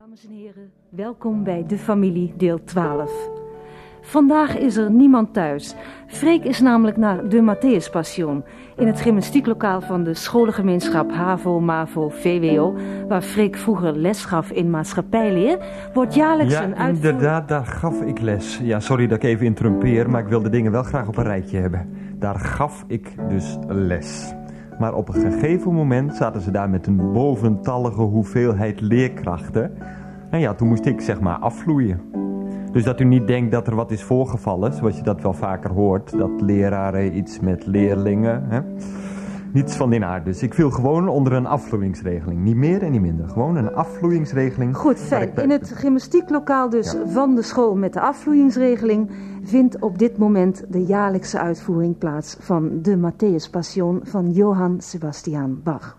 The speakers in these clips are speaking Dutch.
Dames en heren, welkom bij De Familie, deel 12. Vandaag is er niemand thuis. Freek is namelijk naar de Matthäus Passion in het gymnastieklokaal van de scholengemeenschap HAVO, MAVO, VWO, waar Freek vroeger les gaf in maatschappijleer, wordt jaarlijks Ja, een uitvoering... inderdaad, daar gaf ik les. Ja, sorry dat ik even interrumpeer, maar ik wil de dingen wel graag op een rijtje hebben. Daar gaf ik dus les. Maar op een gegeven moment zaten ze daar met een boventallige hoeveelheid leerkrachten. En ja, toen moest ik zeg maar afvloeien. Dus dat u niet denkt dat er wat is voorgevallen, zoals je dat wel vaker hoort. Dat leraren iets met leerlingen. Hè? Niets van die aard. Dus ik viel gewoon onder een afvloeingsregeling. Niet meer en niet minder. Gewoon een afvloeingsregeling. Goed, fijn. ik In het gymnastieklokaal dus van de school met de afvloeingsregeling vindt op dit moment de jaarlijkse uitvoering plaats van de Matthäus Passion van Johann Sebastian Bach.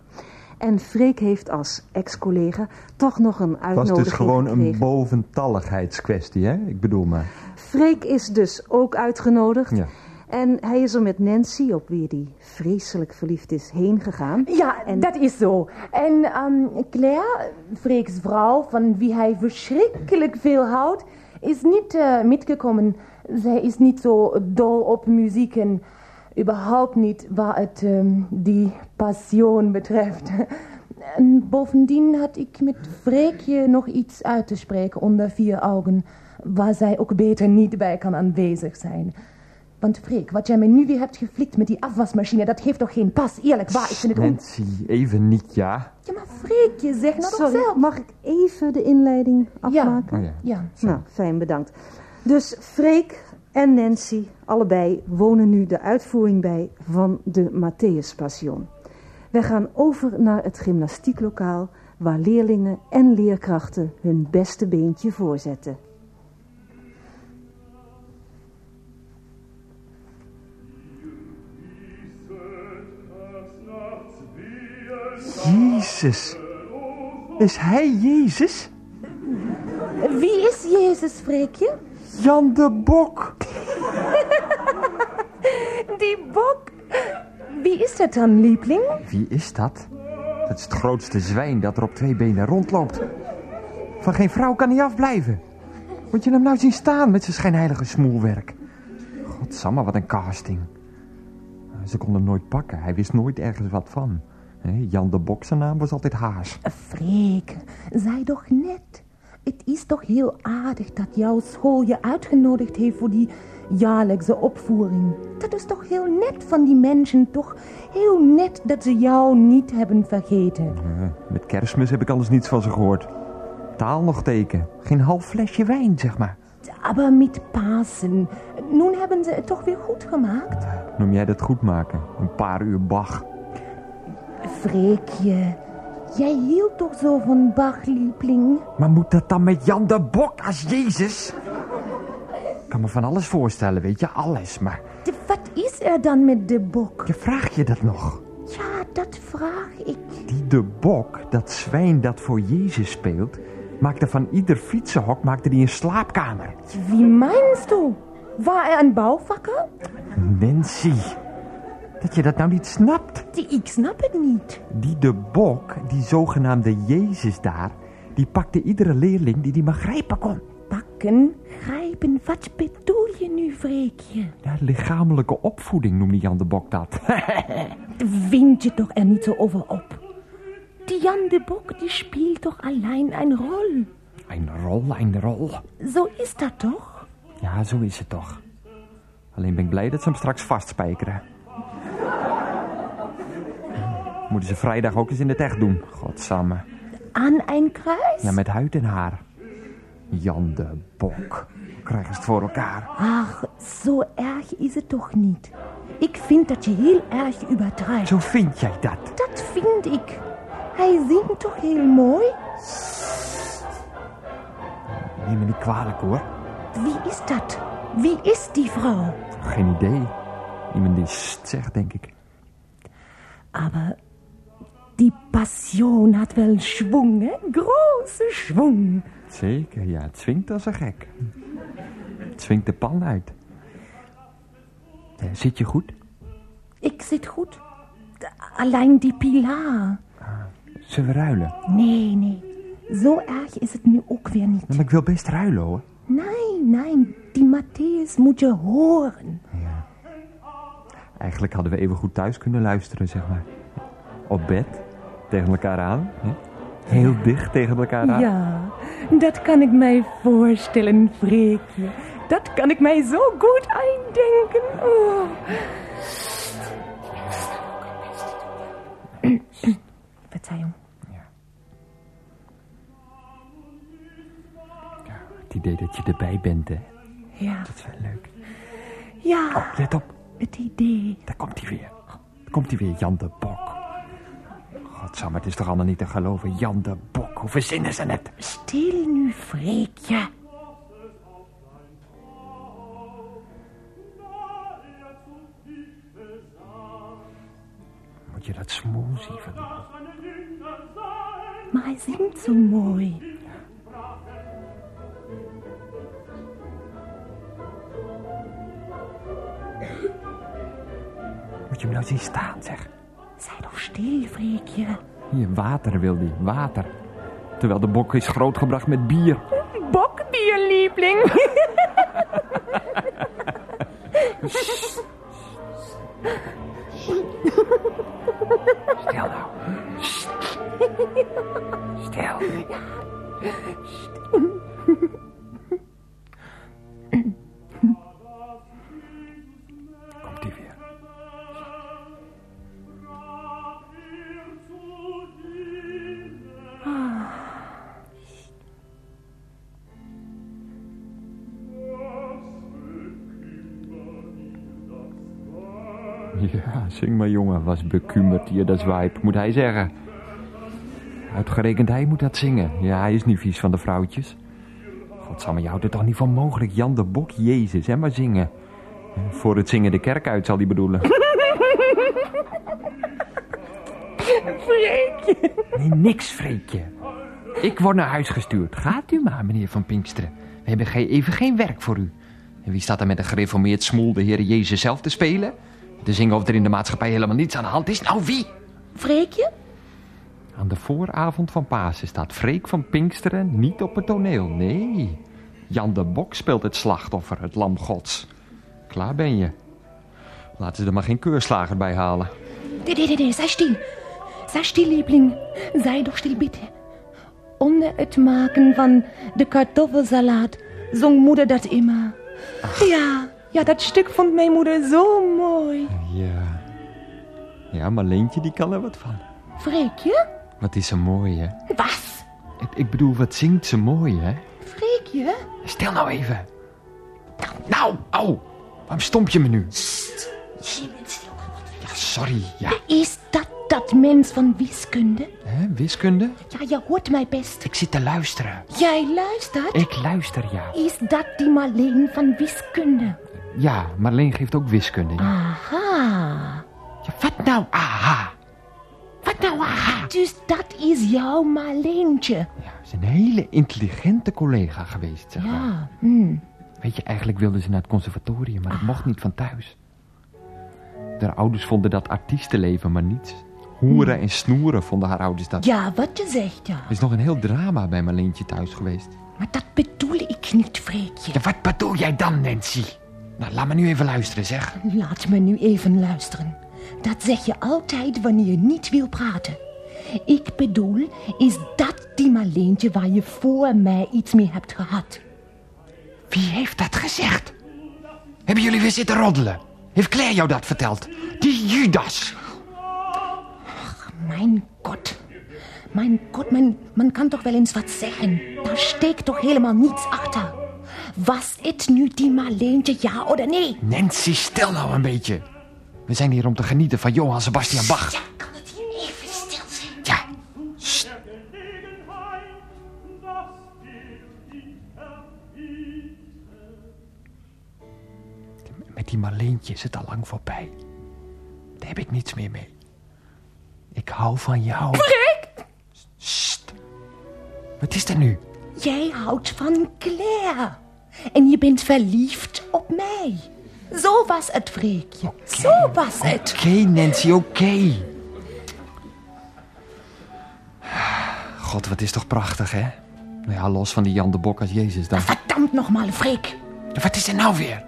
En Freek heeft als ex-collega toch nog een Het was uitnodiging dus gewoon een boventalligheidskwestie, hè? Ik bedoel maar. Freek is dus ook uitgenodigd. Ja. En hij is er met Nancy, op wie hij vreselijk verliefd is, heen gegaan. Ja, En- dat is zo. En ehm, Claire, Freeks vrouw, van wie hij verschrikkelijk veel houdt, is niet eh, metgekomen. Zij is niet zo dol op muziek en überhaupt niet wat het ehm, die passion betreft. En bovendien had ik met Freekje nog iets uit te spreken onder vier ogen, waar zij ook beter niet bij kan aanwezig zijn. Want Freek, wat jij me nu weer hebt geflikt met die afwasmachine, dat geeft toch geen pas? Eerlijk waar, ik vind het on... Nancy, even niet, ja? Ja, maar Freekje, zeg nou toch Sorry, zelf. mag ik even de inleiding afmaken? Oh ja. Ja, Nou, fijn, bedankt. Dus Freek en Nancy, allebei, wonen nu de uitvoering bij van de Matthäus Passion. Wij gaan over naar het gymnastieklokaal, waar leerlingen en leerkrachten hun beste beentje voorzetten. Jezus. Is hij Jezus? Wie is Jezus, Freekje? Jan de Bok. Die bok. Wie is dat dan, liebling? Wie is dat? Dat is het grootste zwijn dat er op twee benen rondloopt. Van geen vrouw kan hij afblijven. Moet je hem nou zien staan met zijn schijnheilige smoelwerk? Godsamme, wat een casting. Ze konden hem nooit pakken. Hij wist nooit ergens wat van. Jan de Bok zijn naam was altijd Haas. Freek, zei toch net. Het is toch heel aardig dat jouw school je uitgenodigd heeft voor die jaarlijkse opvoering. Dat is toch heel net van die mensen, toch heel net dat ze jou niet hebben vergeten. Met kerstmis heb ik anders niets van ze gehoord. Taal nog teken. Geen half flesje wijn, zeg maar. Maar met Pasen, nu hebben ze het toch weer goed gemaakt? Noem jij dat goed maken? Een paar uur Bach. Freekje, jij hield toch zo van Bach, liebling? Maar moet dat dan met Jan de Bok als Jezus? Ik kan me van alles voorstellen, weet je, alles. Maar De- Wat is er dan met de bok? je vraag je dat nog? Ja, dat vraag ik. Die de Bok, dat zwijn dat voor Jezus speelt... maakte van ieder fietsenhok maakte die een slaapkamer. Wie meinst du? War er een bouwvakker? Nancy, dat je dat nou niet snapt. Die, ik snap het niet. Die de Bok, die zogenaamde Jezus daar... die pakte iedere leerling die die maar grijpen kon. Pakken, grijpen, wat bedoel je nu, Freekje? Ja, lichamelijke opvoeding noemde Jan de Bok dat. Wind je toch er niet zo over op? Die Jan de Bok, die speelt toch alleen een rol? een rol, een rol. Zo is dat toch? Ja, zo is het toch. Alleen ben ik blij dat ze hem straks vastspijkeren. Moeten ze vrijdag ook eens in het echt doen. Godsamme. Aan een kruis? Ja, met huid en haar. Jan de Bok. Krijgen ze het voor elkaar? Ach, zo erg is het toch niet. Ik vind dat je heel erg übertreibt. Zo vind jij dat. Dat vind ik. Hij zingt toch heel mooi? Neem me niet kwalijk hoor. Wie is dat? Wie is die vrouw? Geen idee. Iemand die zegt, denk ik. Aber die Passion hat wel Schwung, hè? Große Schwung. Zeker, ja. Het zwingt als een gek. Het zwingt de pan uit. Eh, Zit je goed? Ik zit goed. Alleen die pilaar. Zullen we ruilen? Nee, nee. Zo erg is het nu ook weer niet. Maar ik wil best ruilen hoor. Nee, nee, die Matthäus moet je horen. Eigenlijk hadden we even goed thuis kunnen luisteren, zeg maar. Op bed, tegen elkaar aan. Hè? Heel dicht tegen elkaar aan. Ja, dat kan ik mij voorstellen, Freekje. Dat kan ik mij zo goed eindenken. Oh. Verzeihung. Het idee dat je erbij bent, hè. Ja, Dat is wel leuk. ja, Oh, let op. het idee. Daar komt hij weer. Daar komt hij weer, Jan de Bok. Godsamme, het is toch allemaal niet te geloven. Jan de Bok, hoe verzinnen ze het? Stil nu, Freekje. Moet je dat smoezie van... Maar hij zingt zo mooi. Moet je hem nou zien staan, zeg. Zij toch stil, Freekje. Hier, water wil die, water. Terwijl de bok is grootgebracht met bier. Bokbierliebling. Stil nou. Stil. Komt Ja, zing maar jongen, was bekumerd hier dat zwijp, moet hij zeggen. Uitgerekend hij moet dat zingen. Ja, hij is niet vies van de vrouwtjes. Godsamme, je houdt het toch niet van mogelijk, Jan de Bok, Jezus, hè, maar zingen. Voor het zingen de kerk uit, zal hij bedoelen. Freekje. Nee, niks, Freekje. Ik word naar huis gestuurd. Gaat u maar, meneer Van Pinksteren. We hebben geen, even geen werk voor u. En wie staat er met een gereformeerd smoel de Heer Jezus zelf te spelen? Te zingen of er in de maatschappij helemaal niets aan de hand is? Nou, wie? Freekje? Aan de vooravond van Pasen staat Freek van Pinksteren niet op het toneel. Nee, Jan de Bok speelt het slachtoffer, het lam gods. Klaar ben je. Laten ze er maar geen keurslager bij halen. Nee, nee, nee, sei stil. Sei Liebling. Sei doch stil, bitte. Onder het maken van de kartoffelsalat zong moeder dat immer. Ja, ja, dat stuk vond mijn moeder zo mooi. Ja. Ja, maar Leentje die kan er wat van. Freekje? Wat is ze mooi, hè? Was? Ik, ik bedoel, wat zingt ze mooi, hè? Freekje? Stil nou even. Nou, au. Waarom stomp je me nu? Ja, sorry, ja. Is dat dat mens van wiskunde? Hè, wiskunde? Ja, je hoort mij best. Ik zit te luisteren. Jij luistert? Ik luister, ja. Is dat die Marleen van wiskunde? Ja, Marleen geeft ook wiskunde. Ja. Aha. Ja, wat nou, aha? Wat nou, aha? Dus dat is jouw Marleentje. Ja, ze is een hele intelligente collega geweest, zeg maar. Ja, hm. Weet je, eigenlijk wilde ze naar het conservatorium, maar dat mocht niet van thuis. Haar ouders vonden dat artiestenleven maar niets. Hoeren en snoeren vonden haar ouders dat. ja, wat je zegt, ja. Er is nog een heel drama bij Marleentje thuis geweest. Maar dat bedoel ik niet, Freekje. Ja, wat bedoel jij dan, Nancy? Nou, laat me nu even luisteren, zeg. Laat me nu even luisteren. Dat zeg je altijd wanneer je niet wil praten. Ik bedoel, is dat die Marleentje waar je voor mij iets mee hebt gehad? Wie heeft dat gezegd? Hebben jullie weer zitten roddelen? Heeft Claire jou dat verteld? Die Judas. Mijn god. Mijn god, men, men kan toch wel eens wat zeggen. Daar steekt toch helemaal niets achter. Was het nu die Marleentje, ja of nee? Nancy, stil nou een beetje. We zijn hier om te genieten van Johann Sebastian Bach. Kan het hier even stil zijn? Ja. Sst. Met die Marleentje is het al lang voorbij. Daar heb ik niets meer mee. Ik hou van jou. Freek! Sst. Wat is er nu? Jij houdt van Claire. En je bent verliefd op mij. Zo was het, Freekje. Zo was het. Oké, Nancy, oké. God, wat is toch prachtig, hè? Nou ja, los van die Jan de Bok als Jezus dan. Verdammt nochmal, Freek. Wat is er nou weer?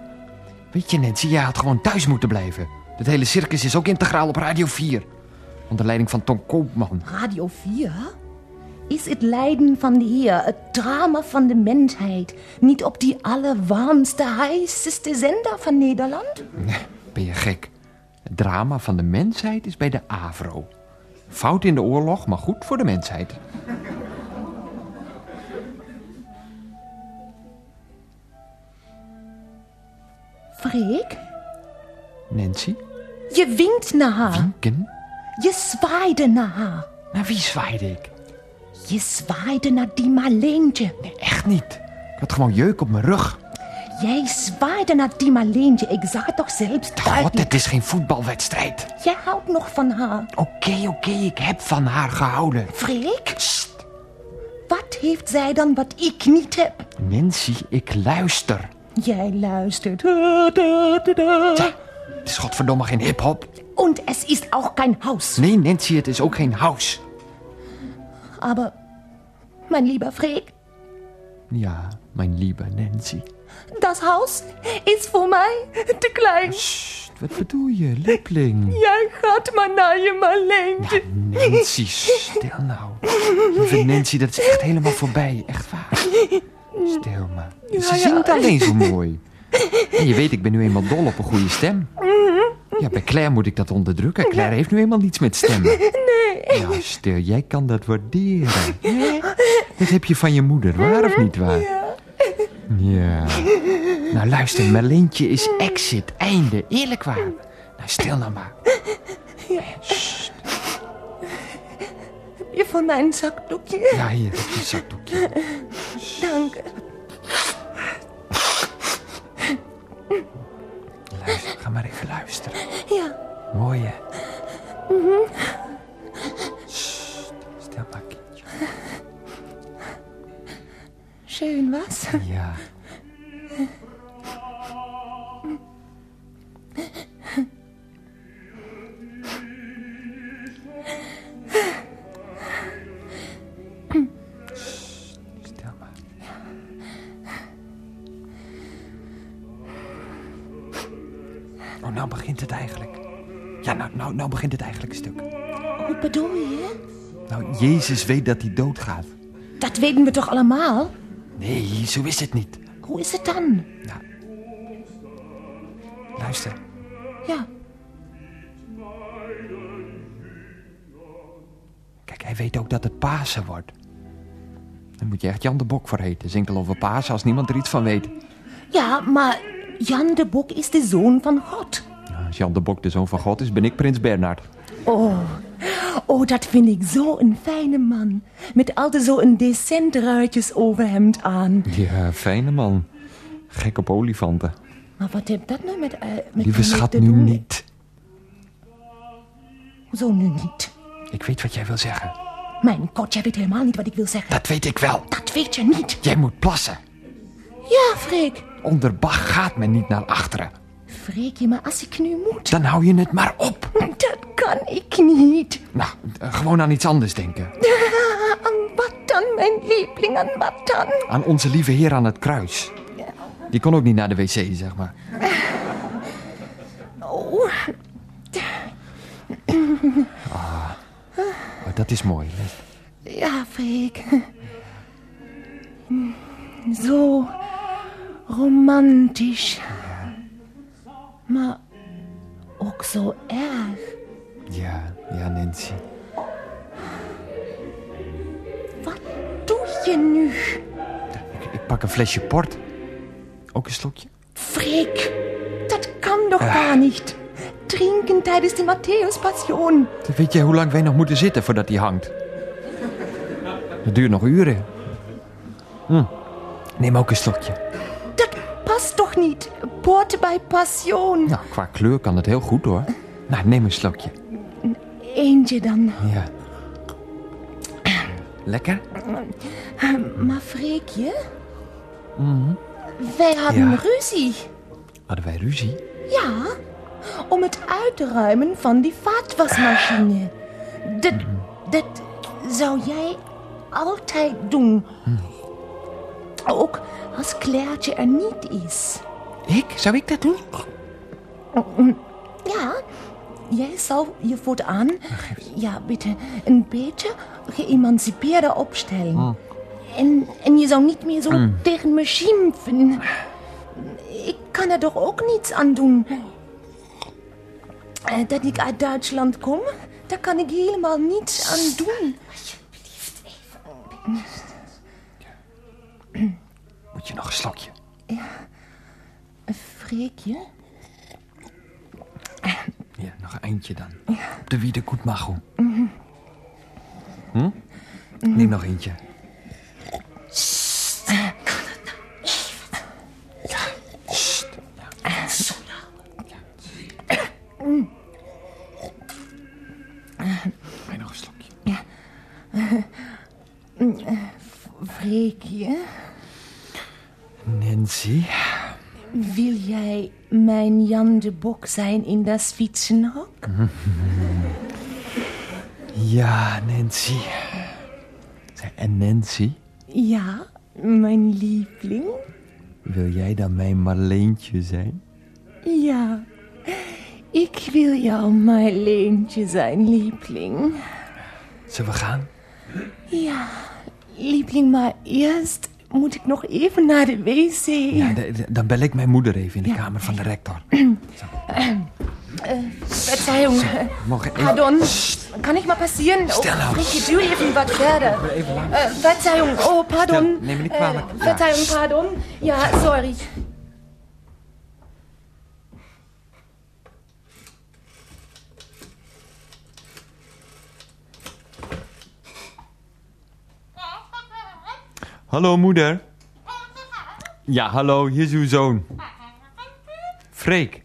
Weet je, Nancy, jij had gewoon thuis moeten blijven. Het hele circus is ook integraal op Radio 4. Onder leiding van Tom Koopman. Radio 4 is het lijden van de Heer, het drama van de mensheid, niet op die allerwarmste, heiseste zender van Nederland? Nee, ben je gek? Het drama van de mensheid is bij de AVRO. Fout in de oorlog, maar goed voor de mensheid. Freek, Nancy? je winkt naar haar. Winken? Je zwaaide naar haar. Naar wie zwaaide ik? Je zwaaide naar die Marleentje. Nee, echt niet. Ik had gewoon jeuk op mijn rug. Jij zwaaide naar die Marleentje. Ik zag het toch zelfs God, het is geen voetbalwedstrijd. Jij houdt nog van haar. Oké, oké, ik heb van haar gehouden. Freek, wat heeft zij dan wat ik niet heb? Nancy, ik luister. Jij luistert. Tja, het is godverdomme geen hip-hop. Und es ist auch kein Haus. Nee, Nancy, het is ook geen house. Aber, mein lieber Freek, Ja, mijn lieve Nancy. das Haus is voor mij te klein. Sst, wat bedoel je, lipling? Jij gaat maar naar je Marleentje. Nancy, stil nou. Lieve Nancy, dat is echt helemaal voorbij. Echt waar. Stil maar. Ze ja. zingt alleen zo mooi. En je weet, ik ben nu eenmaal dol op een goede stem. Ja, bij Claire moet ik dat onderdrukken. Claire heeft nu eenmaal niets met stemmen. Nee. Ja, stil, jij kan dat waarderen. Ja. Dat heb je van je moeder, waar of niet waar? Ja. Nou luister, Marleentje is exit, einde, eerlijk waar. Nou, stil nou maar. Sst. Je van mijn zakdoekje. Ja, hier heb je een zakdoekje. Dank. Ga maar even luisteren. Ja, Mooi, hè? Sst, stil maar, kindje. schön was? Ja. Nou begint het eigenlijk. Ja, nou, nou, nou begint het eigenlijk een stuk. Hoe bedoel je? Nou, Jezus weet dat hij doodgaat. Dat weten we toch allemaal? Nee, zo is het niet. Hoe is het dan? Nou. Luister. Ja, Kijk, hij weet ook dat het Pasen wordt. Daar moet je echt Jan de Bok voor heten. Zingt al over Pasen als niemand er iets van weet. ja, maar Jan de Bok is de zoon van God. Als Jan de Bok de zoon van God is, ben ik prins Bernard. Oh, oh, dat vind ik zo een fijne man. Met altijd zo een decent ruitjes overhemd aan. Ja, fijne man. Gek op olifanten. Maar wat heeft dat nou met, eh met Lieve schat, nu doen? niet. Hoezo nu niet? Ik weet wat jij wil zeggen. Mijn god, jij weet helemaal niet wat ik wil zeggen. Dat weet ik wel. Dat weet je niet. Jij moet plassen. Ja, Freek. Onder Bach gaat men niet naar achteren. Freekje, maar als ik nu moet... Dan hou je het maar op. Dat kan ik niet. Nou, eh, gewoon aan iets anders denken. Aan wat dan, mijn lieveling, aan wat dan? Aan onze lieve Heer aan het kruis. Die kon ook niet naar de wc, zeg maar. Oh, Oh, dat is mooi. ja, Freek. Zo romantisch. Maar ook zo erg. Ja, ja, Nancy. Wat doe je nu? Ik, ik pak een flesje port. Ook een slokje? Freek, dat kan doch gar niet. Drinken tijdens de Matthäus-passion. Weet jij hoe lang wij nog moeten zitten voordat die hangt? Het duurt nog uren. Hm. Neem ook een slokje. Dat past toch niet? Port bij passion. Nou, qua kleur kan het heel goed hoor. Nou, neem een slokje. Eentje dan. Ja. Lekker? Maar Freekje? Wij hadden Mhm. Ja. ruzie. Hadden wij ruzie? Ja, om het uitruimen van die vaatwasmachine. Dat, Mhm. dat zou jij altijd doen. Ook als Clairtje er niet is. Ik? Zou ik dat doen? Ja, jij zou je voortaan, ja, bitte, een beetje geëmancipeerder opstellen. En, en je zou niet meer zo tegen me schimpfen. Ik kan er toch ook niets aan doen. Eh, Dat ik uit Duitsland kom, daar kan ik helemaal niets aan doen. Moet je nog een slokje? Freekje? Ja, nog een eindje dan. Op de wiede goed mag Hm? Neem nog eentje. Ja, Freekje, Nancy? wil jij mijn Jan de Bok zijn in dat fietsenhok? Ja, Nancy. En Nancy, Ja, mijn liefling. wil jij dan mijn Marleentje zijn? Ja, ik wil jou Marleentje zijn, liebling. Zullen we gaan? Ja, liebling, maar eerst moet ik nog even naar de wc. Ja, dan bel ik mijn moeder even in de kamer van de rector. Verzeihung, Morgen even... pardon. Kann ich mal passieren? Stil nou. Ricky, doe even wat verder. Verzeihung, oh, pardon. Stil, neem me niet kwalijk. Verzeihung, pardon. Ja, sorry. Hallo moeder. Ja, hallo, hier is uw zoon. Freek.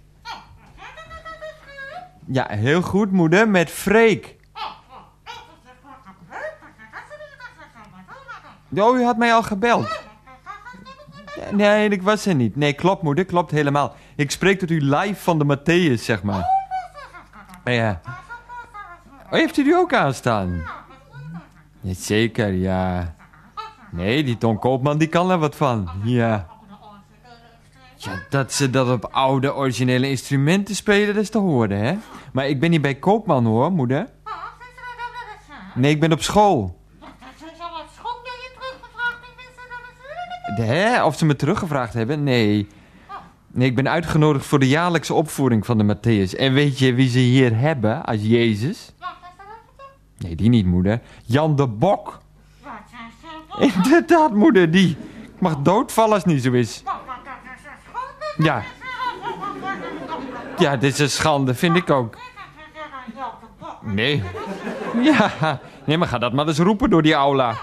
Ja, heel goed moeder, met Freek. Oh, u had mij al gebeld. Nee, ik was er niet. Nee, klopt moeder, klopt helemaal. Ik spreek tot u live van de Matthäus, zeg maar. Ja. Oh, heeft u die ook aanstaan? Jazeker, ja. Nee, die Ton Koopman die kan er wat van. Ja. Ja, dat ze dat op oude originele instrumenten spelen, dat is te horen, hè? Maar ik ben niet bij Koopman, hoor, moeder. Nee, ik ben op school. Hè? Of ze me teruggevraagd hebben? Nee. Nee, ik ben uitgenodigd voor de jaarlijkse opvoering van de Matthäus. En weet je wie ze hier hebben als Jezus? Nee, die niet, moeder. Jan de Bok. Inderdaad, moeder, die. Ik mag doodvallen als het niet zo is. Ja. Ja, dit is een schande, vind ik ook. Nee. Ja, nee, maar ga dat maar eens roepen door die aula.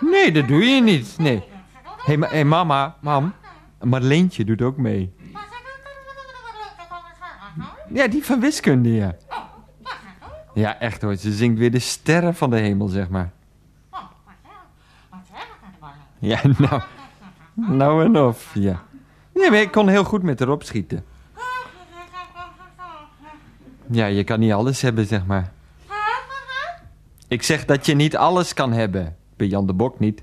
Nee, dat doe je niet. Nee. Hé, hey, hey, mama, mam. Marleentje doet ook mee. Ja, die van wiskunde, ja. Ja, echt hoor. Ze zingt weer de sterren van de hemel, zeg maar. Ja, nou. Nou en of, ja. Nee, maar ik kon heel goed met erop schieten. Ja, je kan niet alles hebben, zeg maar. Ik zeg dat je niet alles kan hebben. Bij Jan de Bok niet.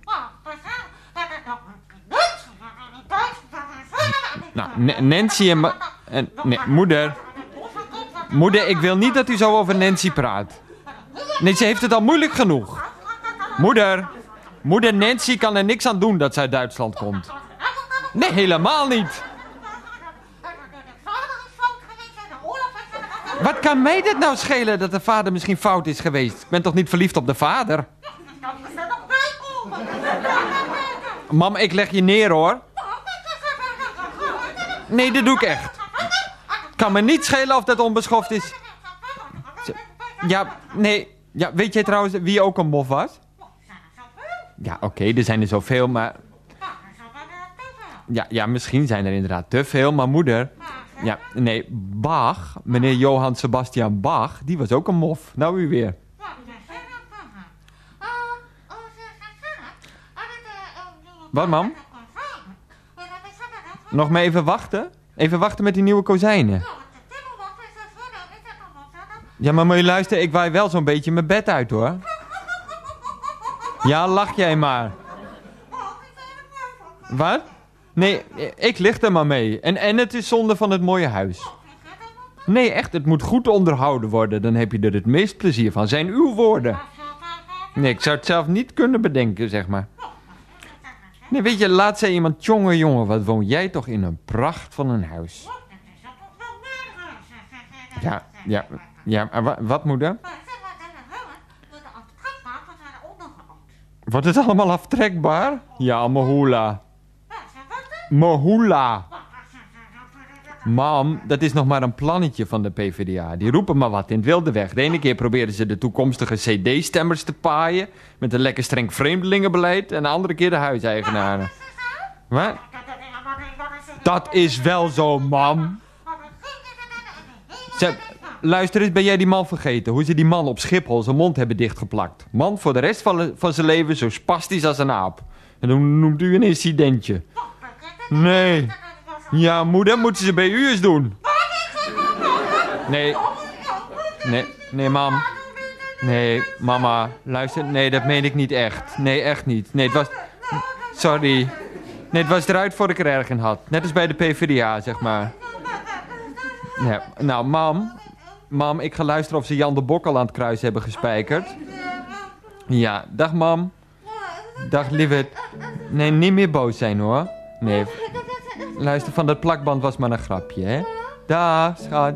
Nou, Nancy en, en nee, moeder. Moeder, ik wil niet dat u zo over Nancy praat. Nee, ze heeft het al moeilijk genoeg. Moeder. Moeder Nancy kan er niks aan doen dat ze uit Duitsland komt. Nee, helemaal niet. Wat kan mij dit nou schelen dat de vader misschien fout is geweest? Ik ben toch niet verliefd op de vader? Mam, ik leg je neer hoor. Nee, dat doe ik echt. Kan me niet schelen of dat onbeschoft is. Ja, nee. Ja, weet jij trouwens wie ook een mof was? Ja, oké, er zijn er zoveel, maar... Ja, ja, misschien zijn er inderdaad te veel, maar moeder... Ja, nee, Bach, meneer Johann Sebastian Bach, die was ook een mof. Nou, u weer. Wat, mam? Nog maar even wachten? Even wachten met die nieuwe kozijnen. Ja, maar moet je luisteren, ik waai wel zo'n beetje mijn bed uit, hoor. Ja, lach jij maar. Wat? Nee, ik lig er maar mee. En, en het is zonde van het mooie huis. Nee, echt, het moet goed onderhouden worden. Dan heb je er het meest plezier van. Zijn uw woorden. Nee, ik zou het zelf niet kunnen bedenken, zeg maar. Nee, weet je, laat zei iemand... Jongen, jongen, wat woon jij toch in een pracht van een huis. Ja, ja, ja. maar wa- wat, moeder? Wordt het allemaal aftrekbaar? Ja, Mahula. Mahula. Mam, dat is nog maar een plannetje van de PvdA. Die roepen maar wat in het wilde weg. De ene keer proberen ze de toekomstige CD-stemmers te paaien... met een lekker streng vreemdelingenbeleid... en de andere keer de huiseigenaren. Wat? Dat is wel zo, mam. Zeg, luister eens, ben jij die man vergeten? Hoe ze die man op Schiphol zijn mond hebben dichtgeplakt. Man voor de rest van, van zijn leven zo spastisch als een aap. En dan noemt u een incidentje. Nee. Ja, moeder, moeten ze bij u eens doen. Nee. Nee, nee, mam. Nee, mama, luister. Nee, dat meen ik niet echt. Nee, echt niet. Nee, het was... Sorry. Nee, het was eruit voor ik er erg in had. Net als bij de PvdA, zeg maar. Ja, nou, mam. Mam, ik ga luisteren of ze Jan de Bok al aan het kruis hebben gespijkerd. Ja, dag mam. Dag lieverd. Nee, niet meer boos zijn hoor. Nee. Luister, van dat plakband was maar een grapje, hè? Dag, schat.